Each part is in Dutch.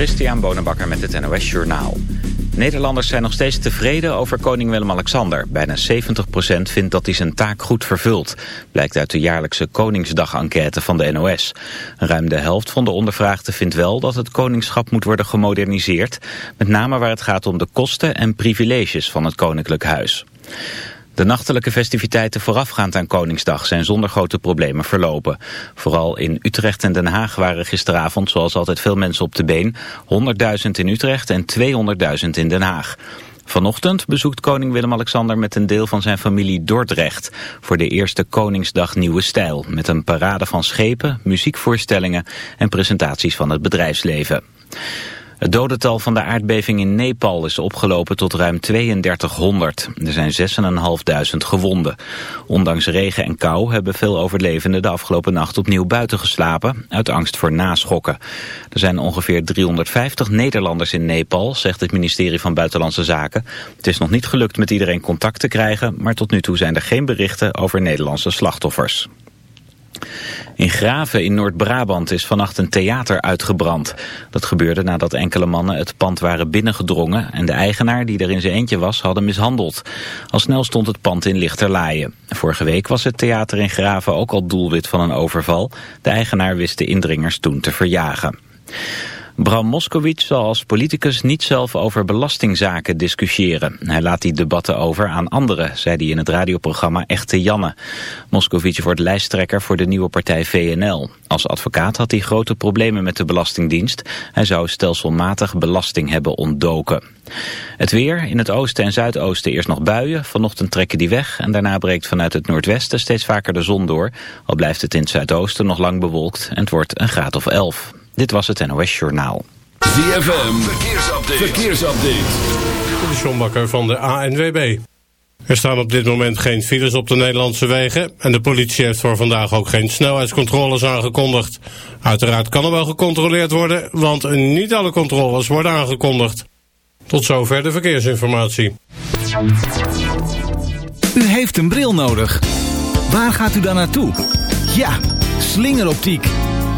Christian Bonenbakker met het NOS Journaal. Nederlanders zijn nog steeds tevreden over koning Willem-Alexander. Bijna 70% vindt dat hij zijn taak goed vervult. Blijkt uit de jaarlijkse Koningsdag-enquête van de NOS. Ruim de helft van de ondervraagden vindt wel dat het koningschap moet worden gemoderniseerd. Met name waar het gaat om de kosten en privileges van het koninklijk huis. De nachtelijke festiviteiten voorafgaand aan Koningsdag zijn zonder grote problemen verlopen. Vooral in Utrecht en Den Haag waren gisteravond zoals altijd veel mensen op de been. 100.000 in Utrecht en 200.000 in Den Haag. Vanochtend bezoekt koning Willem-Alexander met een deel van zijn familie Dordrecht... voor de eerste Koningsdag Nieuwe Stijl... met een parade van schepen, muziekvoorstellingen en presentaties van het bedrijfsleven. Het dodental van de aardbeving in Nepal is opgelopen tot ruim 3200. Er zijn 6.500 gewonden. Ondanks regen en kou hebben veel overlevenden de afgelopen nacht opnieuw buiten geslapen, uit angst voor naschokken. Er zijn ongeveer 350 Nederlanders in Nepal, zegt het ministerie van Buitenlandse Zaken. Het is nog niet gelukt met iedereen contact te krijgen, maar tot nu toe zijn er geen berichten over Nederlandse slachtoffers. In Graven in Noord-Brabant is vannacht een theater uitgebrand. Dat gebeurde nadat enkele mannen het pand waren binnengedrongen... en de eigenaar, die er in zijn eentje was, hadden mishandeld. Al snel stond het pand in lichterlaaien. Vorige week was het theater in Graven ook al doelwit van een overval. De eigenaar wist de indringers toen te verjagen. Bram Moskowitz zal als politicus niet zelf over belastingzaken discussiëren. Hij laat die debatten over aan anderen, zei hij in het radioprogramma Echte Janne. Moskowitz wordt lijsttrekker voor de nieuwe partij VNL. Als advocaat had hij grote problemen met de Belastingdienst. Hij zou stelselmatig belasting hebben ontdoken. Het weer, in het oosten en zuidoosten eerst nog buien. Vanochtend trekken die weg en daarna breekt vanuit het noordwesten steeds vaker de zon door. Al blijft het in het zuidoosten nog lang bewolkt en het wordt een graad of 11. Dit was het NOS Journaal. ZFM, verkeersupdate. verkeersupdate. De Sjombakker van de ANWB. Er staan op dit moment geen files op de Nederlandse wegen... en de politie heeft voor vandaag ook geen snelheidscontroles aangekondigd. Uiteraard kan er wel gecontroleerd worden... want niet alle controles worden aangekondigd. Tot zover de verkeersinformatie. U heeft een bril nodig. Waar gaat u dan naartoe? Ja, slingeroptiek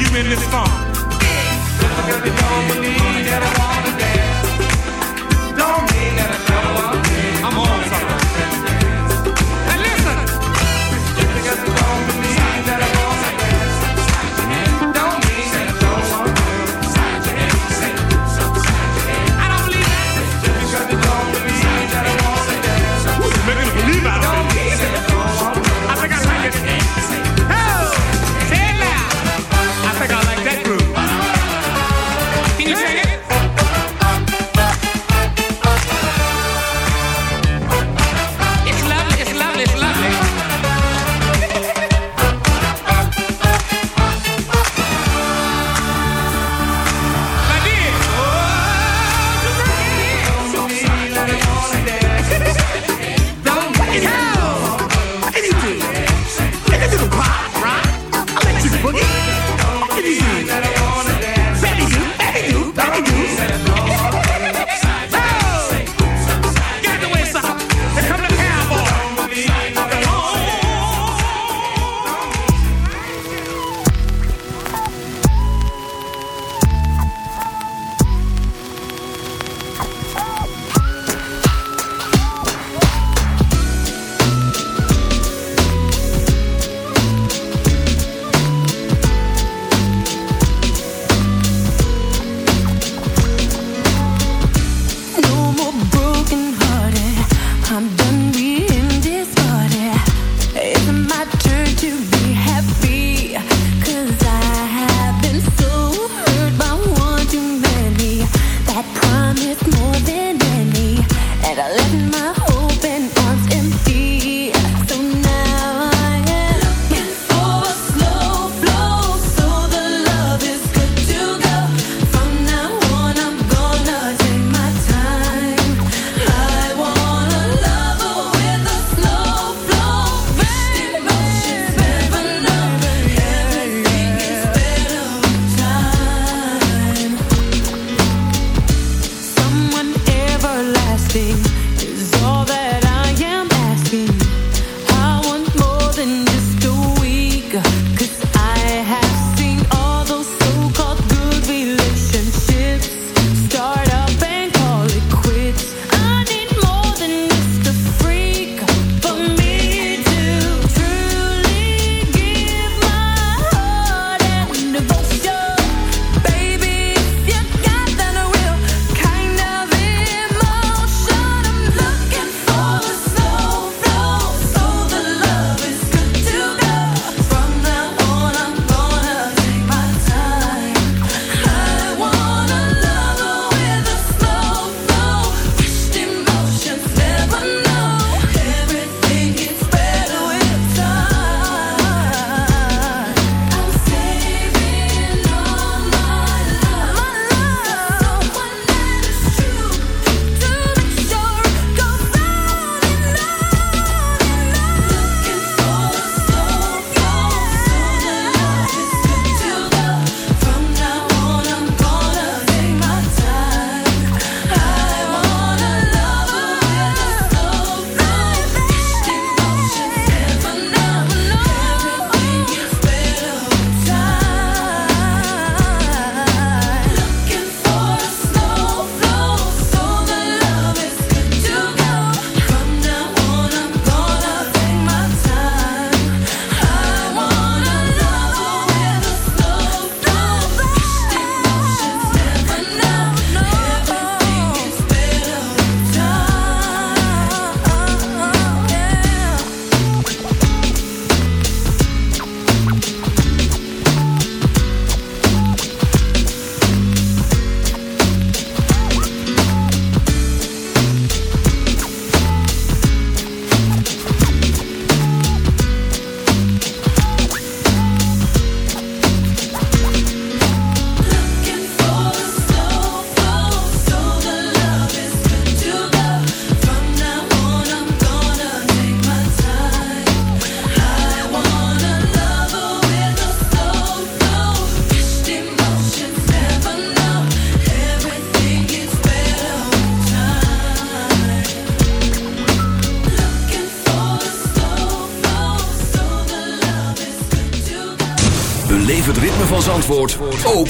you in this song. Just look at the dome, believe that I.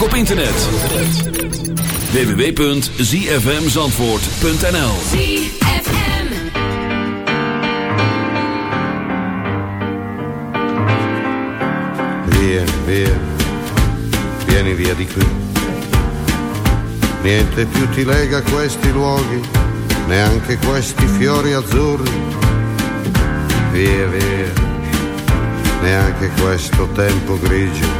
ook op internet. www.zfmzandvoort.nl Via, via, vieni via di qui. Niente più ti lega questi luoghi, neanche questi fiori azzurri. Via, via, neanche questo tempo grigio,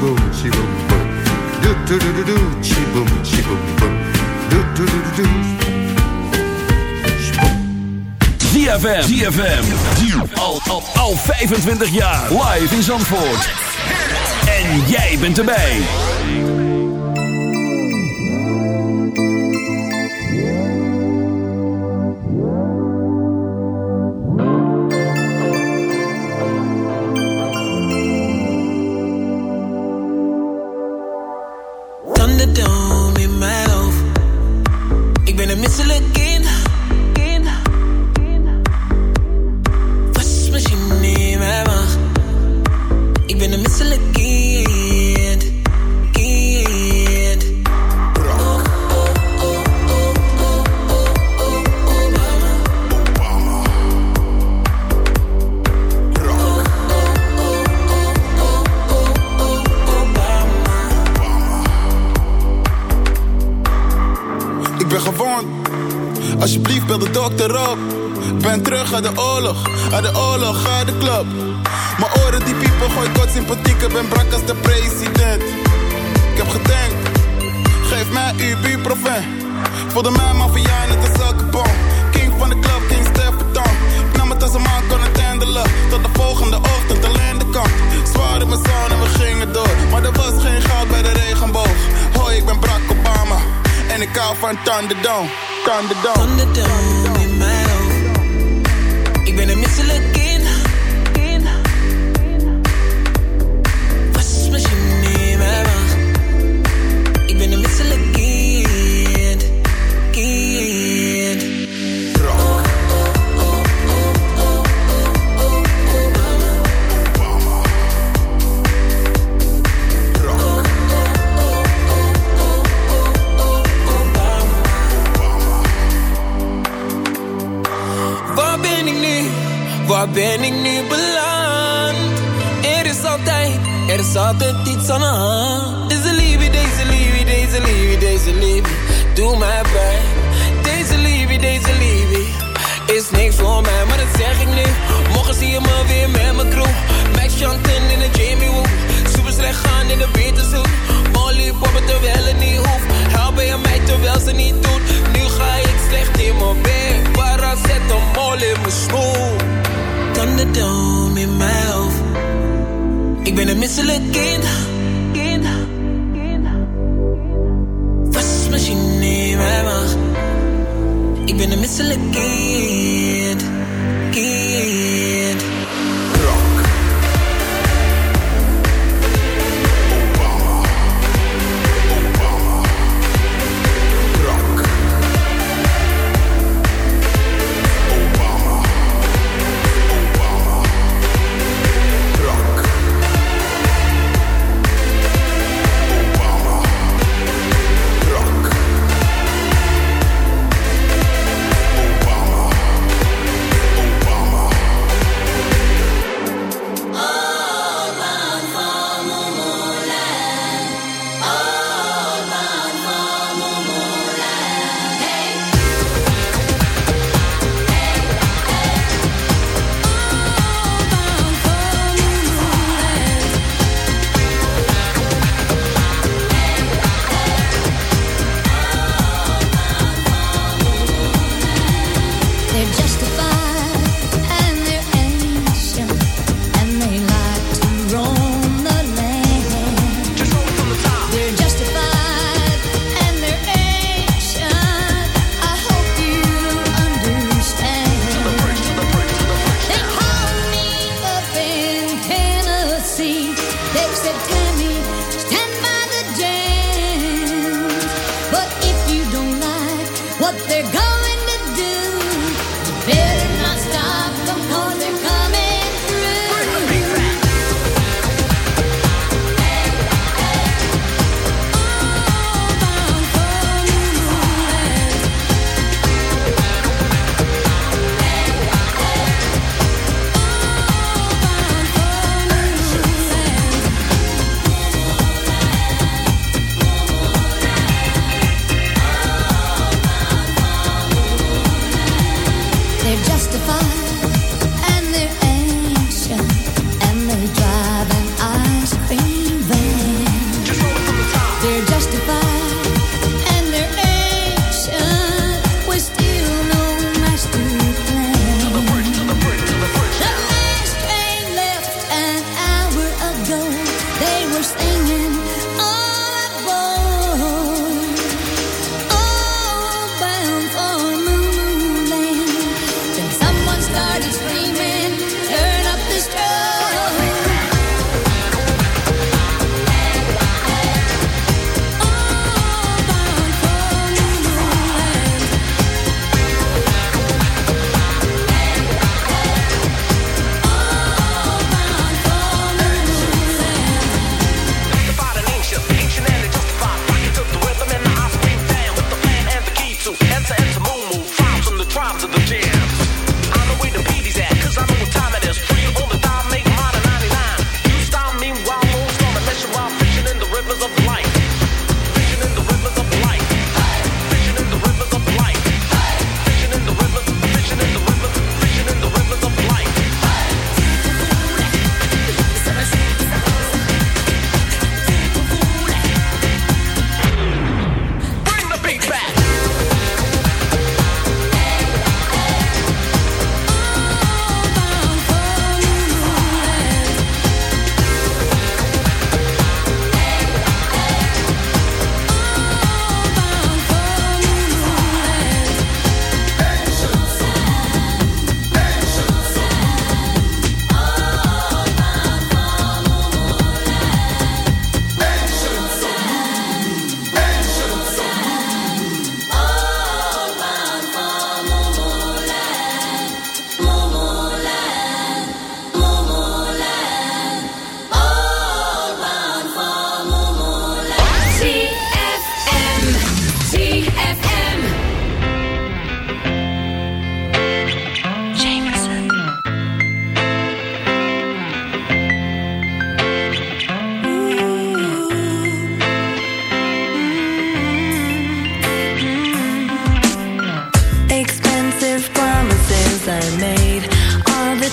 boom, chi boom boom. Do do do do do, chi boom, chi boom boom. Do do do do do. ZFM. ZFM. Al, al, al 25 jaar. Live in Zandvoort. En jij bent erbij.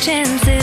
chances.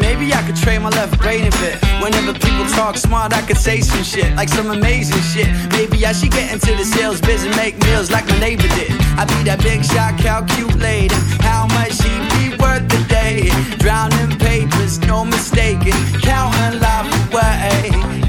maybe I could trade my left brain a bit. Whenever people talk smart, I could say some shit, like some amazing shit. Maybe I should get into the sales biz and make meals like my neighbor did. I'd be that big shot, calculating how much he be worth a day. Drowning papers, no mistaking, counting life away.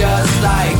just like